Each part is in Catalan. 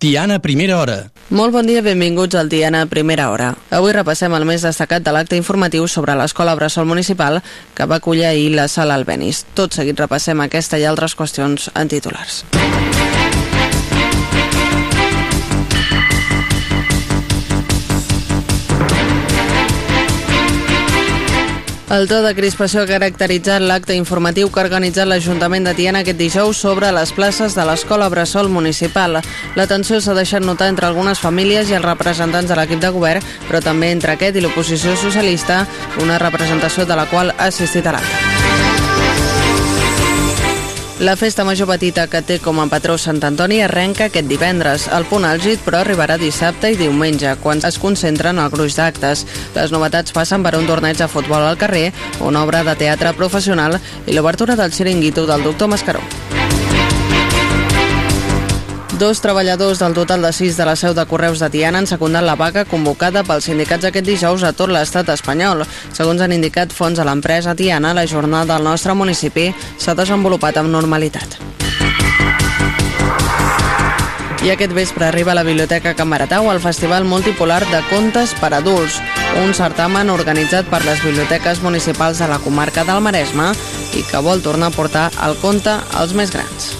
Tiana, primera hora. Molt bon dia, benvinguts al Tiana, primera hora. Avui repassem el més destacat de l'acte informatiu sobre l'Escola Bressol Municipal que va acollir ahir la sala Albenis. Tot seguit repassem aquesta i altres qüestions en titulars. El to de crispació ha caracteritzat l'acte informatiu que ha organitzat l'Ajuntament de Tiana aquest dijous sobre les places de l'Escola Bressol Municipal. La tensió s'ha deixat notar entre algunes famílies i els representants de l'equip de govern, però també entre aquest i l'oposició socialista, una representació de la qual ha assistit a l'acte. La festa major petita que té com a patró Sant Antoni arrenca aquest divendres. El punt àlgid, però, arribarà dissabte i diumenge, quan es concentren el gruix d'actes. Les novetats passen per un torneig de futbol al carrer, una obra de teatre professional i l'obertura del xiringuito del doctor Mascaró. Dos treballadors del total de sis de la seu de Correus de Tiana han secundat la vaga convocada pels sindicats aquest dijous a tot l'estat espanyol. Segons han indicat fons a l'empresa Tiana, la jornada del nostre municipi s'ha desenvolupat amb normalitat. I aquest vespre arriba a la Biblioteca Can Baratau el Festival Multipolar de Contes per Adults, un certamen organitzat per les biblioteques municipals de la comarca del Maresme i que vol tornar a portar el conte als més grans.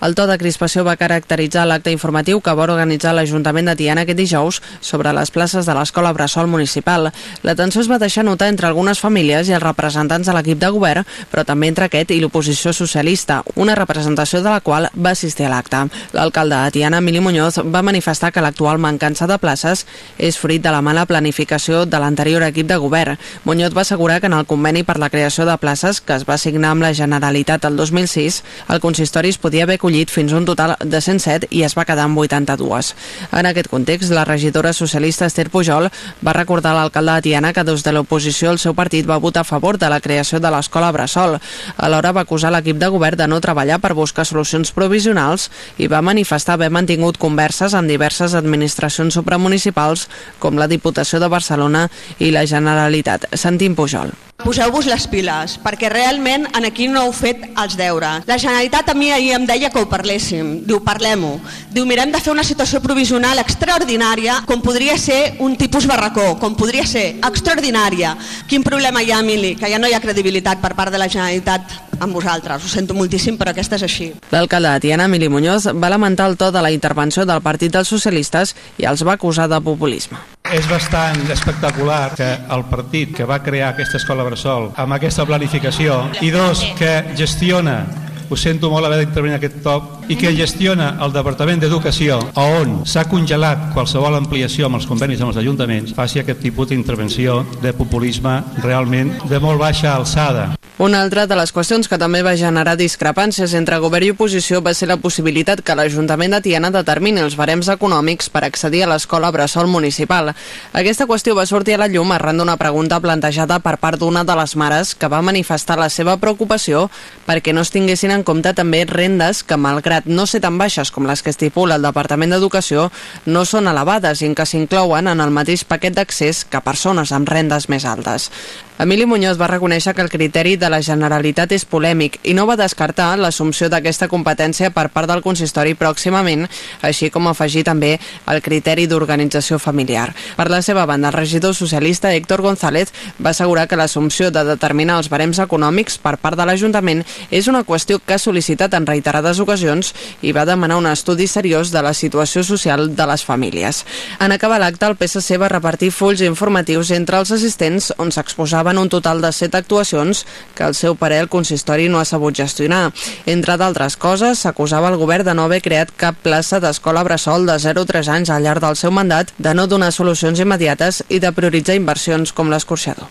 El to de crispació va caracteritzar l'acte informatiu que va organitzar l'Ajuntament de Tiana aquest dijous sobre les places de l'Escola Bressol Municipal. La tensió es va deixar notar entre algunes famílies i els representants de l'equip de govern, però també entre aquest i l'oposició socialista, una representació de la qual va assistir a l'acte. L'alcalde de Tiana, Emili Muñoz, va manifestar que l'actual mancança de places és fruit de la mala planificació de l'anterior equip de govern. Muñoz va assegurar que en el conveni per la creació de places que es va signar amb la Generalitat el 2006, el consistori es podia haver acollit fins un total de 107 i es va quedar amb 82. En aquest context, la regidora socialista Esther Pujol va recordar a l'alcalde de Tiana que des de l'oposició el seu partit va votar a favor de la creació de l'escola Bressol. Alhora va acusar l'equip de govern de no treballar per buscar solucions provisionals i va manifestar haver mantingut converses amb diverses administracions supramunicipals com la Diputació de Barcelona i la Generalitat. Sentim Pujol. Poseu-vos les piles, perquè realment en aquí no heu fet els deures. La Generalitat a mi ahir em deia ho parléssim. Diu, parlem-ho. Diu, mirem de fer una situació provisional extraordinària, com podria ser un tipus barracó, com podria ser extraordinària. Quin problema hi ha, Emili? Que ja no hi ha credibilitat per part de la Generalitat amb vosaltres. Ho sento moltíssim, però aquesta és així. L'alcalde de Tiana, Emili Muñoz, va lamentar el to de la intervenció del Partit dels Socialistes i els va acusar de populisme. És bastant espectacular que el partit que va crear aquesta escola Bressol amb aquesta planificació i dos, que gestiona ho sento molt haver d'intervenir en aquest top, i que gestiona el Departament d'Educació, on s'ha congelat qualsevol ampliació amb els convenis amb els ajuntaments, faci aquest tipus d'intervenció de populisme realment de molt baixa alçada. Una altra de les qüestions que també va generar discrepàncies entre govern i oposició va ser la possibilitat que l'Ajuntament de Tiana determini els barems econòmics per accedir a l'escola Bressol Municipal. Aquesta qüestió va sortir a la llum arran d'una pregunta plantejada per part d'una de les mares que va manifestar la seva preocupació perquè no es tinguessin en compte també rendes que, malgrat no ser tan baixes com les que estipula el Departament d'Educació, no són elevades i en què s'inclouen en el mateix paquet d'accés que persones amb rendes més altes. Emili Muñoz va reconèixer que el criteri de la Generalitat és polèmic i no va descartar l'assumpció d'aquesta competència per part del consistori pròximament, així com afegir també el criteri d'organització familiar. Per la seva banda, el regidor socialista Héctor González va assegurar que l'assumpció de determinar els barems econòmics per part de l'Ajuntament és una qüestió que ha sol·licitat en reiterades ocasions i va demanar un estudi seriós de la situació social de les famílies. En acabar l'acte, el PSC va repartir fulls informatius entre els assistents on s'exposaven un total de set actuacions que el seu parer el consistori no ha sabut gestionar. Entre d'altres coses, s'acusava el govern de no haver creat cap plaça d'escola bressol de 0 a 3 anys al llarg del seu mandat, de no donar solucions immediates i de prioritzar inversions com l'escorxador.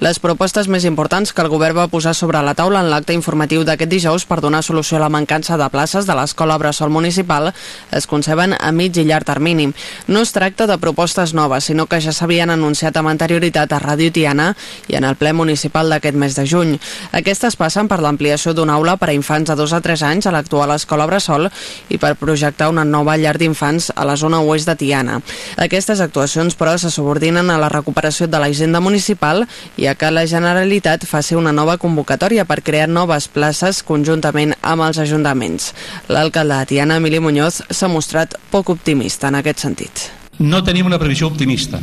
Les propostes més importants que el govern va posar sobre la taula en l'acte informatiu d'aquest dijous per donar solució a la mancança de places de l'escola Bressol Municipal es conceben a mig i llarg termini. No es tracta de propostes noves, sinó que ja s'havien anunciat amb anterioritat a Ràdio Tiana i en el ple municipal d'aquest mes de juny. Aquestes passen per l'ampliació d'una aula per a infants de 2 a 3 anys a l'actual escola Bressol i per projectar una nova llar d'infants a la zona oest de Tiana. Aquestes actuacions, però, se subordinen a la recuperació de la hisenda municipal i a que la Generalitat faci una nova convocatòria per crear noves places conjuntament amb els ajuntaments. L'alcalde de Tiana, Emili Muñoz, s'ha mostrat poc optimista en aquest sentit. No tenim una previsió optimista.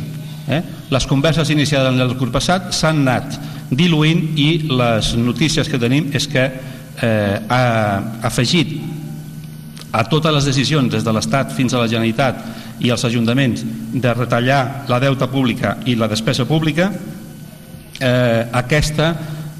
Eh? Les converses iniciades el curs passat s'han anat diluint i les notícies que tenim és que eh, ha afegit a totes les decisions des de l'Estat fins a la Generalitat i als ajuntaments de retallar la deuta pública i la despesa pública eh, aquesta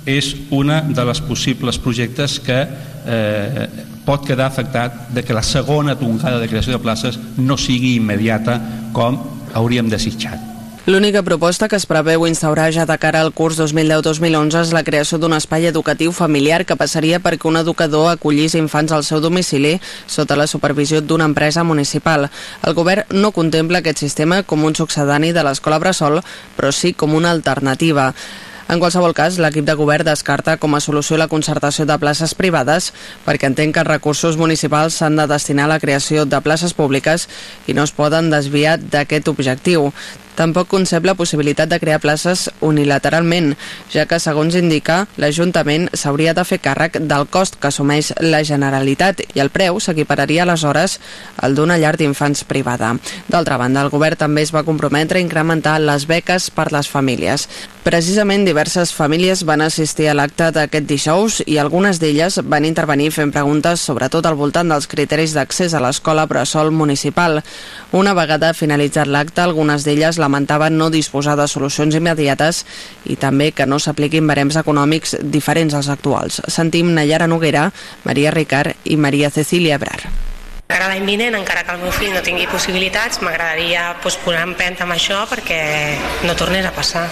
és una de les possibles projectes que eh, pot quedar afectat de que la segona tongada de creació de places no sigui immediata com hauríem desitjat. L'única proposta que es preveu instaurar ja de cara al curs 2010-2011 és la creació d'un espai educatiu familiar que passaria perquè un educador acollís infants al seu domicili sota la supervisió d'una empresa municipal. El govern no contempla aquest sistema com un succedani de l'escola Bressol, però sí com una alternativa. En qualsevol cas, l'equip de govern descarta com a solució la concertació de places privades perquè entén que els recursos municipals s'han de destinar a la creació de places públiques i no es poden desviar d'aquest objectiu. Tampoc concep la possibilitat de crear places unilateralment, ja que, segons indica, l'Ajuntament s'hauria de fer càrrec del cost que assumeix la Generalitat i el preu s'equipararia aleshores al d'una llar d'infants privada. D'altra banda, el govern també es va comprometre a incrementar les beques per les famílies. Precisament diverses famílies van assistir a l'acte d'aquest dijous i algunes d'elles van intervenir fent preguntes sobretot al voltant dels criteris d'accés a l'escola Bressol municipal. Una vegada finalitzat l'acte, algunes d'elles lamentaven no disposar de solucions immediates i també que no s'apliquin barems econòmics diferents als actuals. Sentim Nayara Noguera, Maria Ricard i Maria Cecília Brar. Ara l'any vinent, encara que el meu fill no tingui possibilitats, m'agradaria pues, posar empenta amb això perquè no tornés a passar,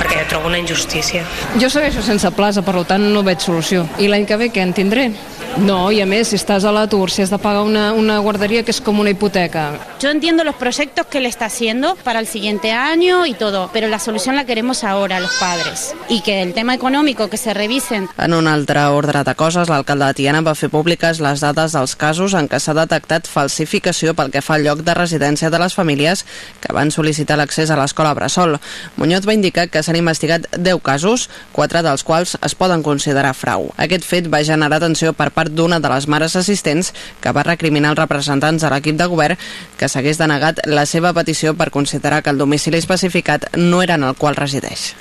perquè trobo una injustícia. Jo segueixo sense plaça, per tant no veig solució. I l'any que ve què en tindré? No, y a més, si estàs a l'atur, si has de pagar una, una guardería que es como una hipoteca. Yo entiendo los proyectos que le está haciendo para el siguiente año y todo, pero la solución la queremos ahora, los padres. Y que el tema económico, que se revisen. En un altre ordre de coses, l'alcalde de Tiana va fer públiques les dades dels casos en què s'ha detectat falsificació pel que fa al lloc de residència de les famílies que van sol·licitar l'accés a l'escola Bressol. Muñoz va indicar que s'han investigat 10 casos, quatre dels quals es poden considerar frau. Aquest fet va generar atenció per part d'una de les mares assistents que va recriminar els representants de l'equip de govern que s'hagués denegat la seva petició per considerar que el domicili especificat no era en el qual resideix.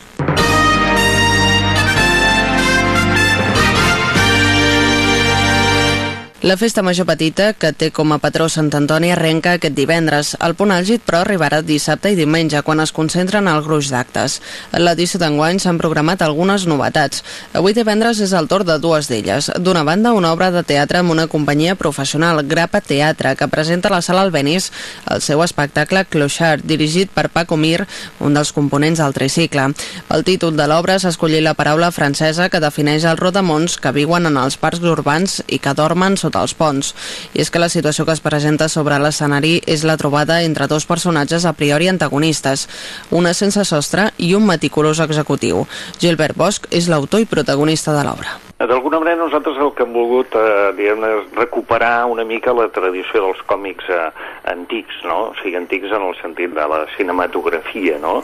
La festa major petita, que té com a patró Sant Antoni, arrenca aquest divendres. El punt àlgid, però, arribarà dissabte i diumenge, quan es concentren el gruix d'actes. En l'edició d'enguany s'han programat algunes novetats. Avui divendres és el torn de dues d'elles. D'una banda, una obra de teatre amb una companyia professional, Grapa Teatre, que presenta a la sala Albenis el seu espectacle Clochard, dirigit per Paco Mir, un dels components del tricicle. Pel títol de l'obra s'ha escollit la paraula francesa que defineix els rodamons que viuen en els parcs urbans i que dormen sota sota els ponts. I és que la situació que es presenta sobre l'escenari és la trobada entre dos personatges a priori antagonistes, una sense sostre i un meticulós executiu. Gilbert Bosch és l'autor i protagonista de l'obra. D'alguna manera nosaltres el que hem volgut eh, diguem és recuperar una mica la tradició dels còmics eh, antics, no? O sigui, antics en el sentit de la cinematografia, no?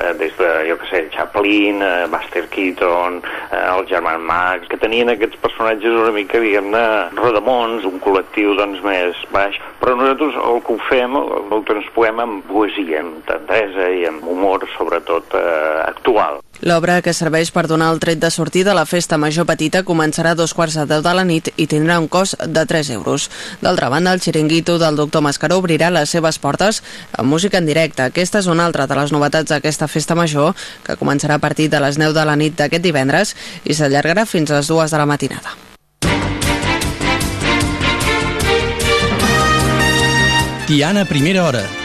Eh, des de, jo què sé, Chaplin, eh, Buster Keaton, eh, el German Max, que tenien aquests personatges una mica, diguem-ne, rodamons, un col·lectiu, doncs, més baix. Però nosaltres el que ho fem, el transpoem amb poesia, amb tendresa i amb humor, sobretot, eh, actual. L'obra que serveix per donar el tret de sortida a la festa major petita començarà a dos quarts de deu de la nit i tindrà un cost de 3 euros. D'altra banda, el xiringuito del doctor Mascaró obrirà les seves portes amb música en directe. Aquesta és una altra de les novetats d'aquesta festa major, que començarà a partir de les 9 de la nit d'aquest divendres i s'allargarà fins a les 2 de la matinada. Tiana, primera hora.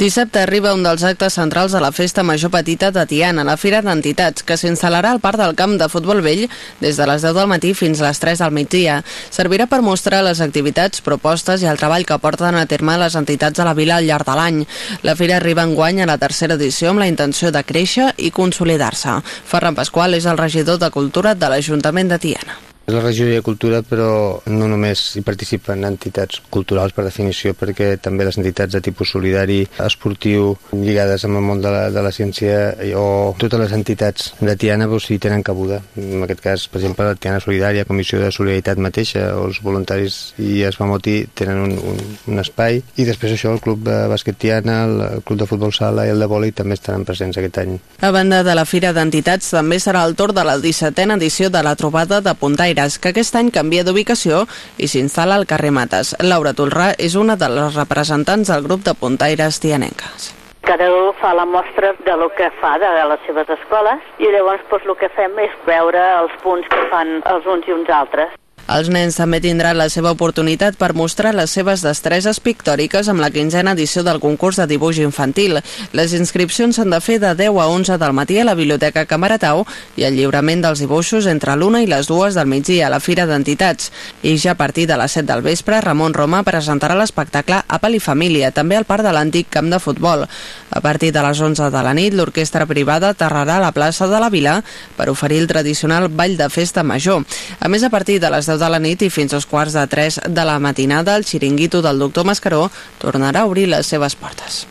Dissabte arriba un dels actes centrals de la Festa Major Petita de Tiana, la Fira d'Entitats, que s'instal·larà al parc del camp de futbol vell des de les 10 del matí fins a les 3 del migdia. Servirà per mostrar les activitats, propostes i el treball que porten a terme les entitats de la vila al llarg de l'any. La Fira arriba en guany a la tercera edició amb la intenció de créixer i consolidar-se. Ferran Pasqual és el regidor de Cultura de l'Ajuntament de Tiana. És la regió de cultura, però no només hi participen entitats culturals per definició, perquè també les entitats de tipus solidari, esportiu, lligades amb el món de la, de la ciència, o totes les entitats de Tiana doncs, hi tenen cabuda. En aquest cas, per exemple, la Tiana Solidària, Comissió de Solidaritat mateixa, o els voluntaris i Esfamoti tenen un, un, un espai, i després això el Club de Bàsquet Tiana, el Club de Futbol Sala i el de Boli també estaran presents aquest any. A banda de la Fira d'Entitats, també serà el torn de la 17a edició de la trobada de Puntaire Figueres, que aquest any canvia d'ubicació i s'instal·la al carrer Mates. Laura Tolrà és una de les representants del grup de puntaires tianenques cada un fa la mostra de lo que fa de les seves escoles i llavors doncs, el que fem és veure els punts que fan els uns i uns altres. Els nens també tindran la seva oportunitat per mostrar les seves destreses pictòriques amb la quinzena edició del concurs de dibuix infantil. Les inscripcions s'han de fer de 10 a 11 del matí a la Biblioteca Camaratau i el lliurament dels dibuixos entre l'una i les dues del migdia a la Fira d'Entitats. I ja a partir de les 7 del vespre, Ramon Roma presentarà l'espectacle Apple i Família, també al parc de l'antic camp de futbol. A partir de les 11 de la nit, l'orquestra privada aterrarà a la plaça de la Vila per oferir el tradicional ball de festa major. A més, a partir de les 10 de la nit i fins als quarts de 3 de la matinada, el xiringuito del doctor Mascaró tornarà a obrir les seves portes.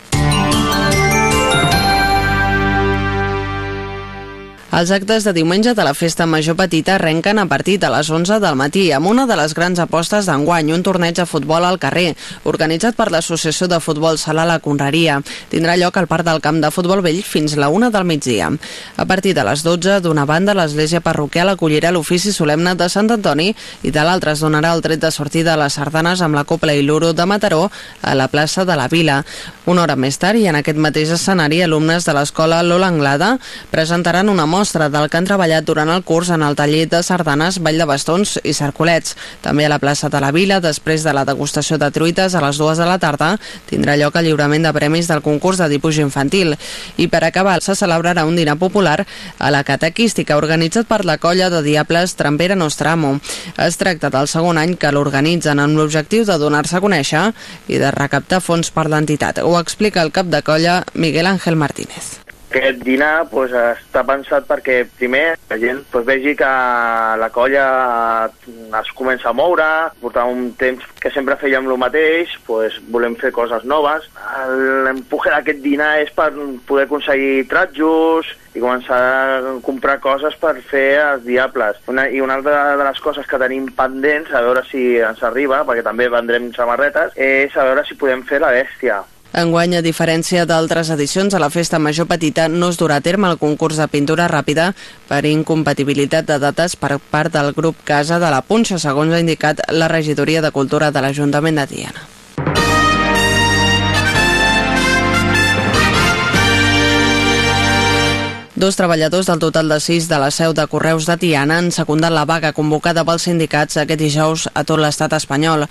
Els actes de diumenge de la Festa Major Petita arrenquen a partir de les 11 del matí amb una de les grans apostes d'enguany, un torneig de futbol al carrer, organitzat per l'Associació de Futbol Sala La Conreria. Tindrà lloc al Parc del Camp de Futbol Vell fins la 1 del migdia. A partir de les 12, d'una banda, l'Església Parroquial acollirà l'ofici solemne de Sant Antoni i de l'altra es donarà el tret de sortida a les sardanes amb la Copla i l'Uro de Mataró a la plaça de la Vila. Una hora més tard, i en aquest mateix escenari, alumnes de l'escola Lola Anglada presentaran una mostra mostra del que han treballat durant el curs en el taller de sardanes, ball de bastons i cercolets. També a la plaça de la Vila, després de la degustació de truites a les dues de la tarda, tindrà lloc el lliurament de premis del concurs de dibuix infantil. I per acabar, se celebrarà un dinar popular a la catequística organitzat per la colla de Diables Trampera Nostramo. Es tracta del segon any que l'organitzen amb l'objectiu de donar-se a conèixer i de recaptar fons per l'entitat. Ho explica el cap de colla Miguel Ángel Martínez. Aquest dinar pues, està pensat perquè primer la gent pues, vegi que la colla es comença a moure, portava un temps que sempre fèiem el mateix, pues, volem fer coses noves. L'empuje d'aquest dinar és per poder aconseguir tratjos i començar a comprar coses per fer els diables. Una, I una altra de les coses que tenim pendents, a veure si ens arriba, perquè també vendrem samarretes, és a veure si podem fer la bèstia. Enguany, a diferència d'altres edicions, a la Festa Major Petita no es durà a terme el concurs de pintura ràpida per incompatibilitat de dates per part del grup Casa de la Punxa, segons ha indicat la regidoria de Cultura de l'Ajuntament de Tiana. Dos treballadors del total de sis de la seu de Correus de Tiana han secundat la vaga convocada pels sindicats aquest dijous a tot l'estat espanyol.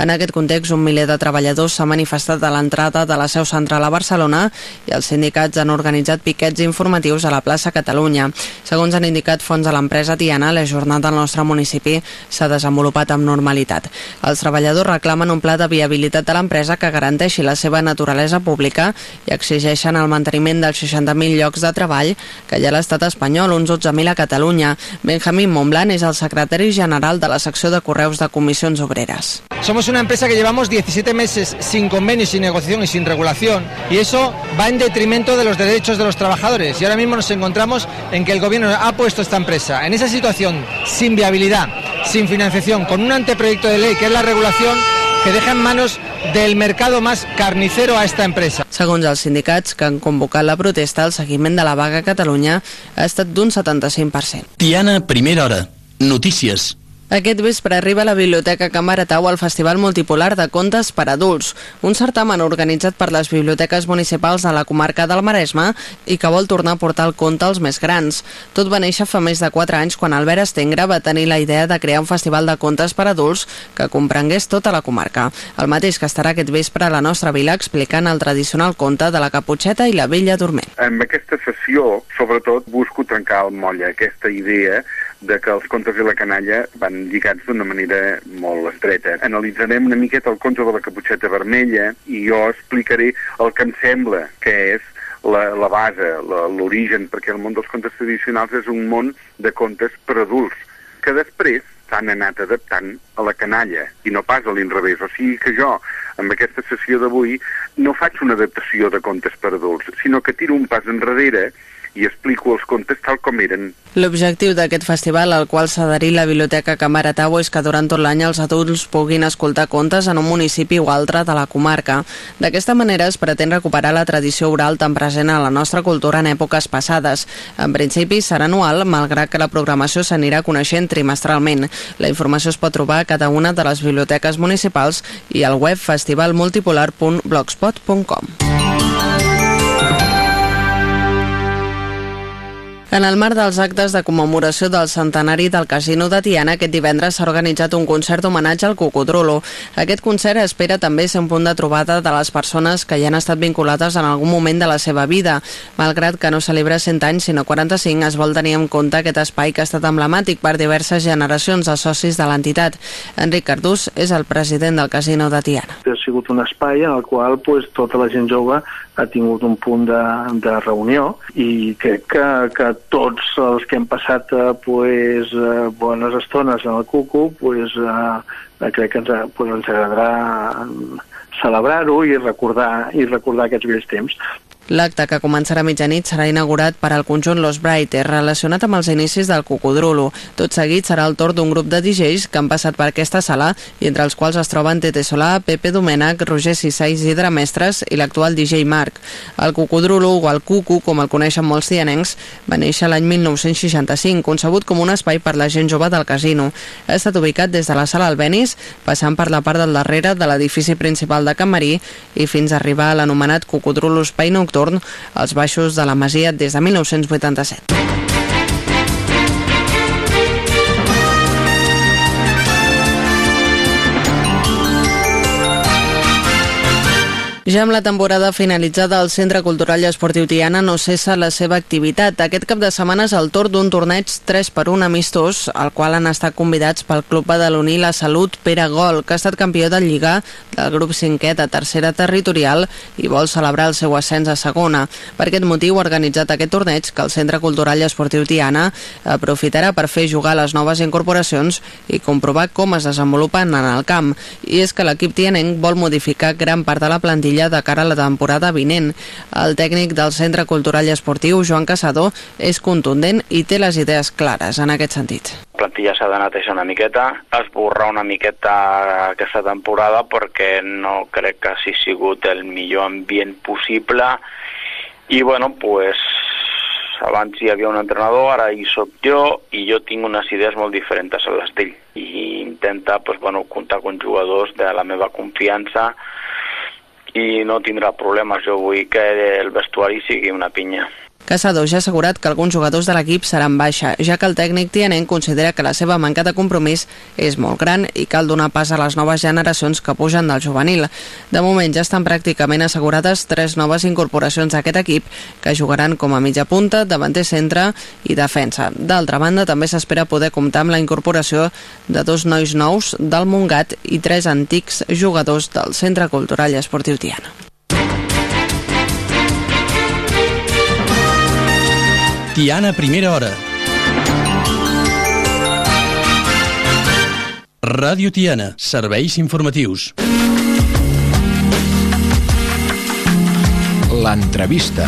En aquest context, un miler de treballadors s'ha manifestat a l'entrada de la seu central a Barcelona i els sindicats han organitzat piquets informatius a la plaça Catalunya. Segons han indicat fons de l'empresa Tiana, la jornada al nostre municipi s'ha desenvolupat amb normalitat. Els treballadors reclamen un pla de viabilitat de l'empresa que garanteixi la seva naturalesa pública i exigeixen el manteniment dels 60.000 llocs de treball que hi ha l'estat espanyol, uns 12.000 a Catalunya. Benjamín Montblanc és el secretari general de la secció de correus de comissions obreres. Somos una empresa que llevamos 17 meses sin convenio, sin negociación y sin regulación y eso va en detrimento de los derechos de los trabajadores y ahora mismo nos encontramos en que el gobierno ha puesto esta empresa en esa situación sin viabilidad, sin financiación, con un anteproyecto de ley que es la regulación que deja en manos del mercado más carnicero a esta empresa. Segons els sindicats que han convocat la protesta, el seguiment de la vaga a Catalunya ha estat d'un 75%. Tiana, primera hora. Notícies. Aquest vespre arriba a la Biblioteca Can Baratau el Festival Multipolar de Contes per Adults, un certamen organitzat per les biblioteques municipals de la comarca del Maresme i que vol tornar a portar el conte als més grans. Tot va néixer fa més de 4 anys quan Albert Estengra va tenir la idea de crear un festival de contes per adults que comprengués tota la comarca. El mateix que estarà aquest vespre a la nostra vila explicant el tradicional conte de la Caputxeta i la Vella Dorment. En aquesta sessió, sobretot, busco trencar el moll, aquesta idea de que els contes i la canalla van lligats d'una manera molt estreta. Analitzarem una miqueta el conte de la caputxeta vermella i jo explicaré el que em sembla que és la, la base, l'origen, perquè el món dels contes tradicionals és un món de contes per adults, que després s'han anat adaptant a la canalla i no pas a l'inrevés. O sigui que jo, amb aquesta sessió d'avui, no faig una adaptació de contes per adults, sinó que tiro un pas enrere i explico els contes tal com eren. L'objectiu d'aquest festival, al qual s'ha adherit la Biblioteca Camaratau, és que durant tot l'any els adults puguin escoltar contes en un municipi o altre de la comarca. D'aquesta manera es pretén recuperar la tradició oral tan present a la nostra cultura en èpoques passades. En principi serà anual, malgrat que la programació s'anirà coneixent trimestralment. La informació es pot trobar a cada una de les biblioteques municipals i al web festivalmultipolar.blogspot.com. En el marc dels actes de commemoració del centenari del Casino de Tiana, aquest divendres s'ha organitzat un concert homenatge al Cocodrolo. Aquest concert espera també ser un punt de trobada de les persones que hi han estat vinculades en algun moment de la seva vida. Malgrat que no celebra 100 anys, sinó 45, es vol tenir en compte aquest espai que ha estat emblemàtic per diverses generacions de socis de l'entitat. Enric Cardús és el president del Casino de Tiana. Ha sigut un espai en el qual pues, tota la gent jove ha tingut un punt de, de reunió i crec que, que tots els que hem passat eh, pues, eh, bones estones en el Cucu pues, eh, crec que ens, pues, ens agradarà celebrar-ho i recordar, i recordar aquests vells temps. L'acte que començarà a mitjanit serà inaugurat per al conjunt Los Brighter, relacionat amb els inicis del Cocodrulo. Tot seguit serà el torn d'un grup de DJs que han passat per aquesta sala i entre els quals es troben Tete Solà, Pepe Domènech, Roger Sissà i Isidre Mestres i l'actual DJ Marc. El Cocodrulo, o el Cucu, com el coneixen molts tianencs, va néixer l'any 1965, concebut com un espai per la gent jove del casino. Ha estat ubicat des de la sala Albenis, passant per la part del darrere de l'edifici principal de Can Marí i fins a arribar a l'anomenat Cocodrulo Espai Nocturn retorn als baixos de la Masia des de 1987. Ja amb la temporada finalitzada, el Centre Cultural i Esportiu Tiana no cessa la seva activitat. Aquest cap de setmana és el torn d'un torneig 3 per 1 amistós, al qual han estat convidats pel Club Badaloní La Salut Pere Gol, que ha estat campió del Lligar del grup 5è de tercera territorial i vol celebrar el seu ascens a segona. Per aquest motiu ha organitzat aquest torneig que el Centre Cultural i Esportiu Tiana aprofitarà per fer jugar les noves incorporacions i comprovar com es desenvolupen en el camp. I és que l'equip tianenc vol modificar gran part de la plantilla plantilla de cara a la temporada vinent. El tècnic del Centre Cultural i Esportiu, Joan Caçador, és contundent i té les idees clares en aquest sentit. La plantilla s'ha de netejar una miqueta, esborrar una miqueta aquesta temporada perquè no crec que hagi sigut el millor ambient possible i bueno, pues abans hi havia un entrenador, ara hi sóc jo i jo tinc unes idees molt diferents a les d'ell i intenta pues, bueno, comptar amb jugadors de la meva confiança i no tindrà problemes. Jo vull que el vestuari sigui una pinya. Casado ja ha assegurat que alguns jugadors de l'equip seran baixa, ja que el tècnic tianenc considera que la seva manca de compromís és molt gran i cal donar pas a les noves generacions que pugen del juvenil. De moment ja estan pràcticament assegurades tres noves incorporacions d'aquest equip que jugaran com a mitja punta, davanter centre i defensa. D'altra banda, també s'espera poder comptar amb la incorporació de dos nois nous del Montgat i tres antics jugadors del Centre Cultural i Esportiu Tiana. Tiana, primera hora. Ràdio Tiana, serveis informatius. L'entrevista.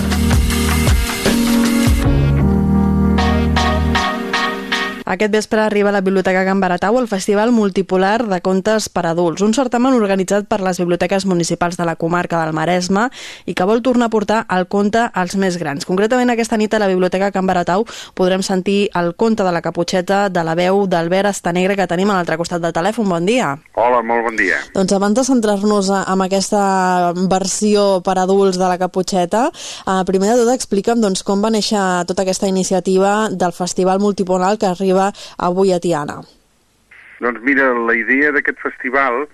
Aquest vespre arriba a la Biblioteca Can Baratau el Festival Multipolar de Contes per Adults, un certamen organitzat per les biblioteques municipals de la comarca del Maresme i que vol tornar a portar el conte als més grans. Concretament aquesta nit a la Biblioteca Can Baratau podrem sentir el conte de la Caputxeta de la veu d'Albert Estanegre que tenim a l'altre costat del telèfon. Bon dia. Hola, molt bon dia. Doncs abans de centrar-nos en aquesta versió per adults de la Caputxeta, eh, primer de tot explica'm doncs, com va néixer tota aquesta iniciativa del Festival Multipolar que arriba avui a Tiana. Doncs mira, la idea d'aquest festival,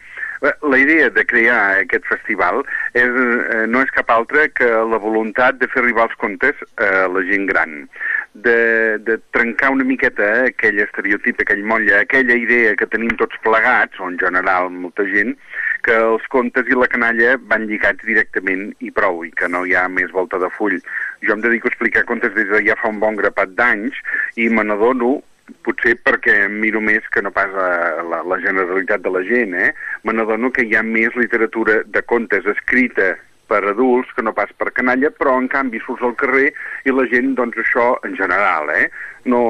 eh, la idea de crear aquest festival és, eh, no és cap altra que la voluntat de fer arribar els contes a la gent gran, de, de trencar una miqueta aquell estereotip, aquell molla, aquella idea que tenim tots plegats, o en general molta gent, que els contes i la canalla van lligats directament i prou, i que no hi ha més volta de full. Jo em dedico a explicar contes des de ja fa un bon grapat d'anys i me n'adono potser perquè miro més que no pas a la, la generalitat de la gent, eh? Me n'adono que hi ha més literatura de contes escrita per adults que no pas per canalla, però en canvi surts al carrer i la gent, doncs això en general, eh? No,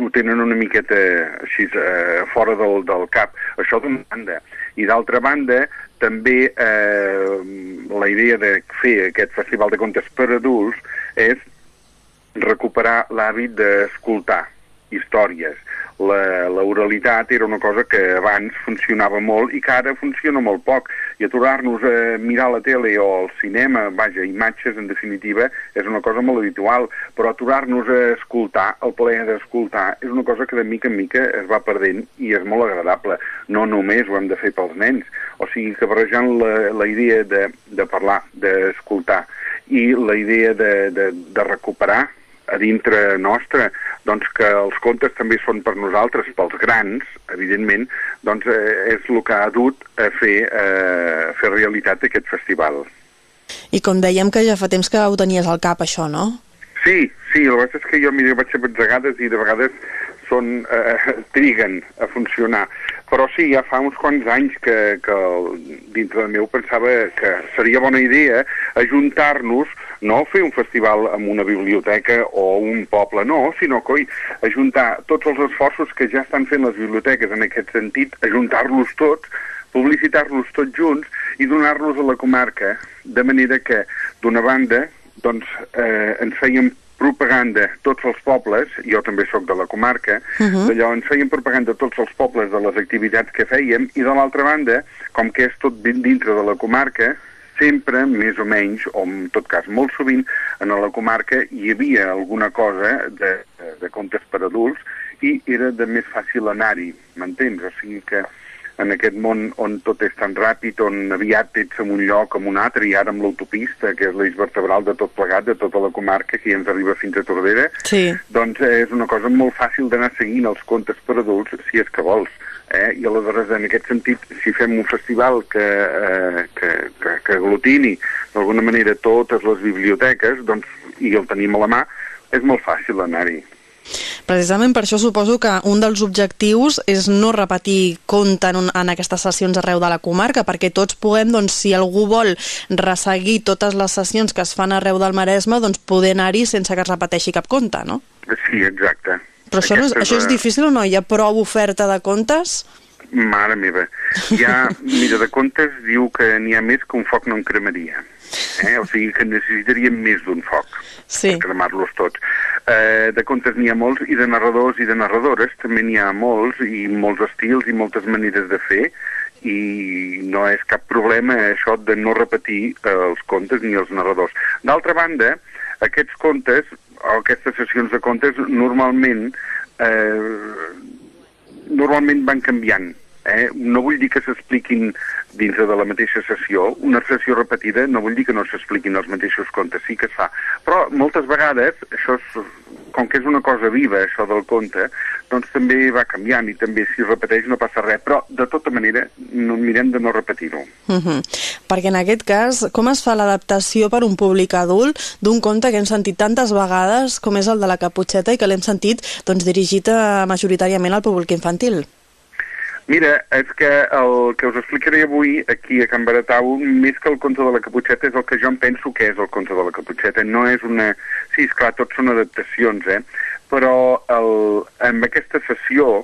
ho tenen una miqueta així eh, fora del, del cap. Això d'una banda. I d'altra banda, també eh, la idea de fer aquest festival de contes per adults és recuperar l'hàbit d'escoltar històries. La, la oralitat era una cosa que abans funcionava molt i que ara funciona molt poc. I aturar-nos a mirar la tele o el cinema, vaja, imatges en definitiva, és una cosa molt habitual, però aturar-nos a escoltar, el plaer d'escoltar, és una cosa que de mica en mica es va perdent i és molt agradable. No només ho hem de fer pels nens, o sigui que barrejant la, la idea de, de parlar, d'escoltar, i la idea de, de, de recuperar a dintre nostre, doncs que els contes també són per nosaltres, pels grans, evidentment, doncs eh, és el que ha dut a fer, eh, a fer realitat aquest festival. I com dèiem que ja fa temps que ho tenies al cap, això, no? Sí, sí, que passa és que jo mira, vaig ser batzegades i de vegades són, eh, triguen a funcionar. Però sí, ja fa uns quants anys que, que dintre de meu pensava que seria bona idea ajuntar-nos no fer un festival amb una biblioteca o un poble, no, sinó coi, ajuntar tots els esforços que ja estan fent les biblioteques en aquest sentit, ajuntar-los tots, publicitar-los tots junts i donar-los a la comarca, de manera que, d'una banda, doncs, eh, ens fèiem propaganda tots els pobles, jo també sóc de la comarca, uh -huh. d'allò ens feien propaganda tots els pobles de les activitats que fèiem, i de l'altra banda, com que és tot dintre de la comarca, sempre, més o menys, o en tot cas molt sovint, en la comarca hi havia alguna cosa de, de contes per adults i era de més fàcil anar-hi, m'entens? O sigui que en aquest món on tot és tan ràpid, on aviat ets en un lloc en un altre, i ara amb l'autopista, que és l'eix vertebral de tot plegat, de tota la comarca, que ja ens arriba fins a Tordera, sí. doncs és una cosa molt fàcil d'anar seguint els contes per adults, si és que vols. Eh? I aleshores, en aquest sentit, si fem un festival que, eh, que, que, que aglutini d'alguna manera totes les biblioteques, doncs, i el tenim a la mà, és molt fàcil anar-hi. Precisament per això suposo que un dels objectius és no repetir conte en, un, en aquestes sessions arreu de la comarca, perquè tots puguem, doncs, si algú vol resseguir totes les sessions que es fan arreu del Maresme, doncs poder anar-hi sense que es repeteixi cap conte, no? Sí, exacte. Però això, no és, això és difícil o no? Hi ha prou oferta de contes? Mare meva. Hi ha, mira, de contes diu que n'hi ha més que un foc no en cremaria. Eh? O sigui que necessitaríem més d'un foc sí. per cremar-los tots. Eh, de contes n'hi ha molts i de narradors i de narradores també n'hi ha molts i molts estils i moltes maneres de fer i no és cap problema això de no repetir eh, els contes ni els narradors. D'altra banda, aquests contes o aquestes sessions de contes normalment eh, normalment van canviant. Eh? No vull dir que s'expliquin dintre de la mateixa sessió. Una sessió repetida no vull dir que no s'expliquin els mateixos contes, sí que es fa. Però moltes vegades, això és, com que és una cosa viva, això del conte, doncs també va canviant i també si repeteix no passa res. Però, de tota manera, no mirem de no repetir-ho. Uh -huh. Perquè en aquest cas, com es fa l'adaptació per un públic adult d'un conte que hem sentit tantes vegades com és el de la Caputxeta i que l'hem sentit doncs, dirigit a, majoritàriament al públic infantil? Mira, és que el que us explicaré avui aquí a Can Baratau, més que el conte de la Caputxeta, és el que jo em penso que és el conte de la Caputxeta. No és una... Sí, és clar, tots són adaptacions, eh? però el, amb aquesta sessió,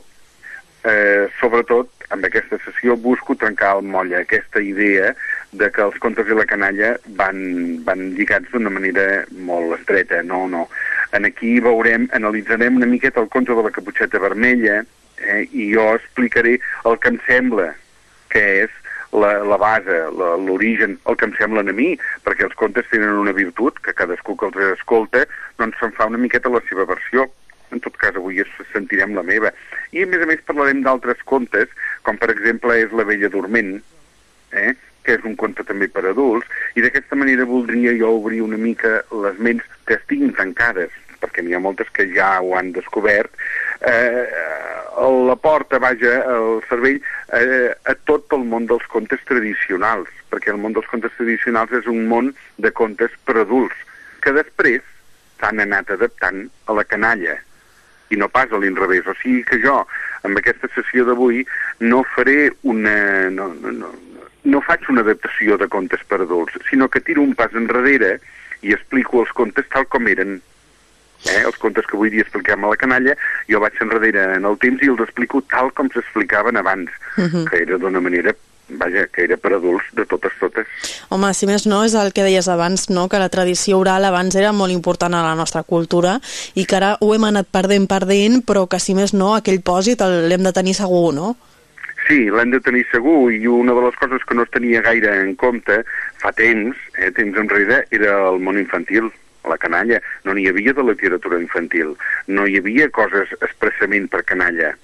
eh, sobretot amb aquesta sessió busco trencar el molla, aquesta idea de que els contes i la canalla van, van lligats d'una manera molt estreta. No, no. En aquí veurem, analitzarem una miqueta el conte de la caputxeta vermella eh, i jo explicaré el que em sembla que és la, la base, l'origen, el que em semblen a mi, perquè els contes tenen una virtut, que cadascú que els escolta doncs se'n fa una miqueta la seva versió. En tot cas, avui sentirem la meva. I, a més a més, parlarem d'altres contes, com per exemple és La vella dorment, eh? que és un conte també per adults, i d'aquesta manera voldria jo obrir una mica les ments que estiguin tancades, perquè n'hi ha moltes que ja ho han descobert, eh, la porta, vaja, el cervell, eh, a tot el món dels contes tradicionals, perquè el món dels contes tradicionals és un món de contes per adults, que després s'han anat adaptant a la canalla, i no pas a l'inrevés. O sigui que jo, amb aquesta sessió d'avui, no faré una... No, no, no, no faig una adaptació de contes per adults, sinó que tiro un pas enrere i explico els contes tal com eren. Eh? Els contes que avui dia expliquem a la canalla, jo vaig enrere en el temps i els explico tal com s'explicaven abans, Mhm. que era d'una manera, vaja, que era per adults de totes totes. Home, si més no, és el que deies abans, no? que la tradició oral abans era molt important a la nostra cultura i que ara ho hem anat perdent, perdent, però que si més no, aquell pòsit l'hem de tenir segur, no? Sí, l'hem de tenir segur i una de les coses que no es tenia gaire en compte fa temps, eh, temps enrere, era el món infantil, la canalla. No n'hi havia de literatura infantil, no hi havia coses expressament per canalla.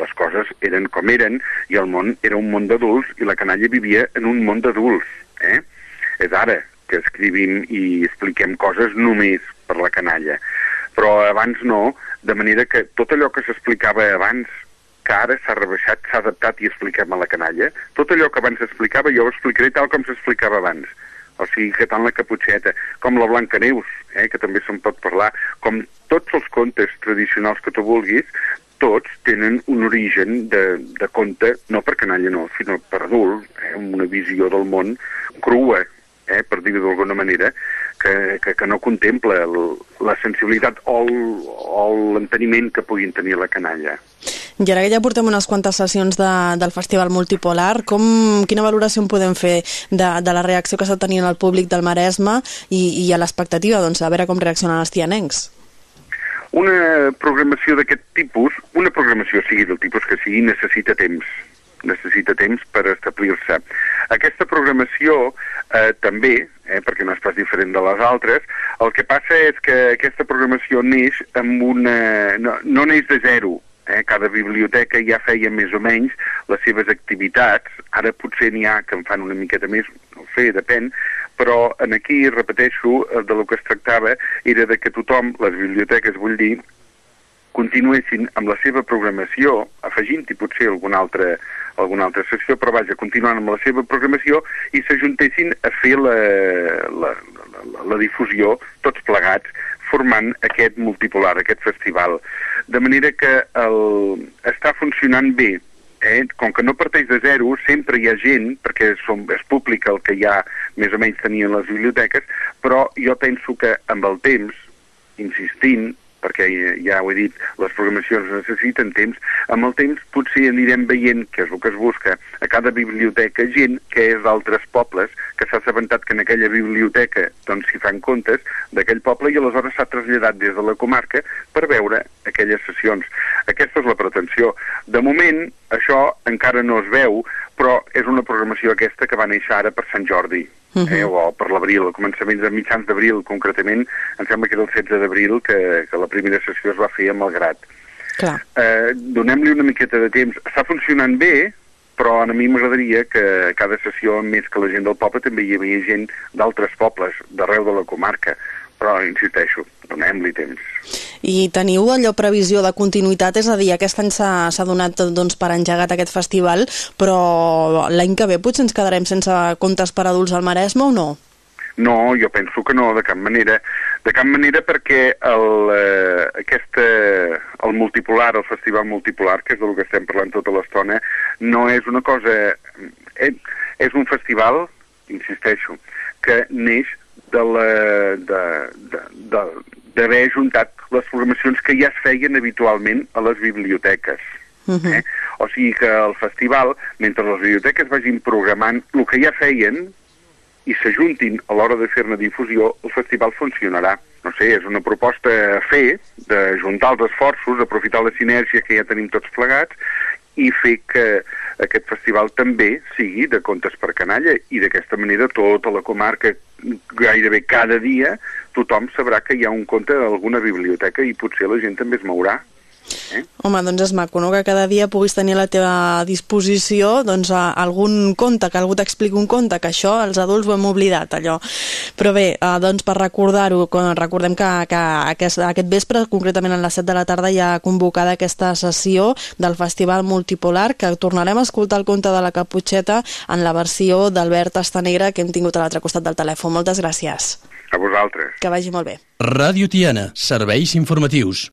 Les coses eren com eren i el món era un món d'adults i la canalla vivia en un món d'adults. Eh? És ara que escrivim i expliquem coses només per la canalla. Però abans no, de manera que tot allò que s'explicava abans que ara s'ha rebaixat, s'ha adaptat i expliquem a la canalla. Tot allò que abans s'explicava jo ho explicaré tal com s'explicava abans. O sigui que tant la Caputxeta com la Blancaneus, eh, que també se'n pot parlar, com tots els contes tradicionals que tu vulguis, tots tenen un origen de, de conte, no per canalla no, sinó per adult, eh, una visió del món crua, eh, per dir-ho d'alguna manera, que, que, que no contempla el, la sensibilitat o l'enteniment que puguin tenir la canalla. I ara que ja portem unes quantes sessions de, del Festival Multipolar, com, quina valoració en podem fer de, de la reacció que està tenint el públic del Maresme i, i a l'expectativa doncs, a veure com reaccionen els tianencs? Una programació d'aquest tipus, una programació sigui del tipus que sigui, necessita temps necessita temps per establir-se. Aquesta programació eh, també, eh, perquè no és pas diferent de les altres, el que passa és que aquesta programació neix amb una... no, no neix de zero, eh? cada biblioteca ja feia més o menys les seves activitats, ara potser n'hi ha que en fan una miqueta més, no sé, depèn, però en aquí, repeteixo, eh, de lo que es tractava era de que tothom, les biblioteques vull dir, continuessin amb la seva programació, afegint-hi potser alguna altra, alguna altra secció, però vaja, continuant amb la seva programació i s'ajuntessin a fer la, la, la, la difusió tots plegats, formant aquest multipolar, aquest festival. De manera que el, està funcionant bé, eh? com que no parteix de zero, sempre hi ha gent, perquè som, és públic el que ja més o menys tenien les biblioteques, però jo penso que amb el temps, insistint, perquè ja ho he dit, les programacions necessiten temps, amb el temps potser anirem veient, que és el que es busca, a cada biblioteca gent que és d'altres pobles, que s'ha assabentat que en aquella biblioteca doncs fan comptes d'aquell poble i aleshores s'ha traslladat des de la comarca per veure aquelles sessions. Aquesta és la pretensió. De moment, això encara no es veu, però és una programació aquesta que va néixer ara per Sant Jordi, eh, o per l'abril, a començaments de mitjans d'abril concretament, em sembla que era el 16 d'abril que, que la primera sessió es va fer a Malgrat. Clar. Eh, Donem-li una miqueta de temps. Està funcionant bé, però a mi m'agradaria que cada sessió, més que la gent del poble, també hi havia gent d'altres pobles, d'arreu de la comarca. Però, insisteixo, donem-li temps. I teniu allò previsió de continuïtat? És a dir, aquest any s'ha donat doncs, per engegat aquest festival, però l'any que ve potser ens quedarem sense contes per adults al Maresme o no? No, jo penso que no, de cap manera. De cap manera perquè el, eh, aquesta, el multipolar, el festival multipolar, que és del que estem parlant tota l'estona, no és una cosa... Eh, és un festival, insisteixo, que neix la, de, de, de, d'haver les programacions que ja es feien habitualment a les biblioteques. Uh -huh. eh? O sigui que el festival, mentre les biblioteques vagin programant el que ja feien i s'ajuntin a l'hora de fer-ne difusió, el festival funcionarà. No sé, és una proposta a fer, de juntar els esforços, aprofitar la sinergia que ja tenim tots plegats i fer que aquest festival també sigui de contes per canalla i d'aquesta manera tota la comarca gairebé cada dia tothom sabrà que hi ha un conte d'alguna biblioteca i potser la gent també es mourà. Eh? Home, doncs és maco, no? que cada dia puguis tenir a la teva disposició doncs, algun conte, que algú t'expliqui un conte, que això els adults ho hem oblidat, allò. Però bé, eh, doncs per recordar-ho, recordem que, que aquest, aquest vespre, concretament a les 7 de la tarda, hi ha convocada aquesta sessió del Festival Multipolar, que tornarem a escoltar el conte de la Caputxeta en la versió d'Albert Astanegra que hem tingut a l'altre costat del telèfon. Moltes gràcies. A vosaltres. Que vagi molt bé. Ràdio Tiana, serveis informatius.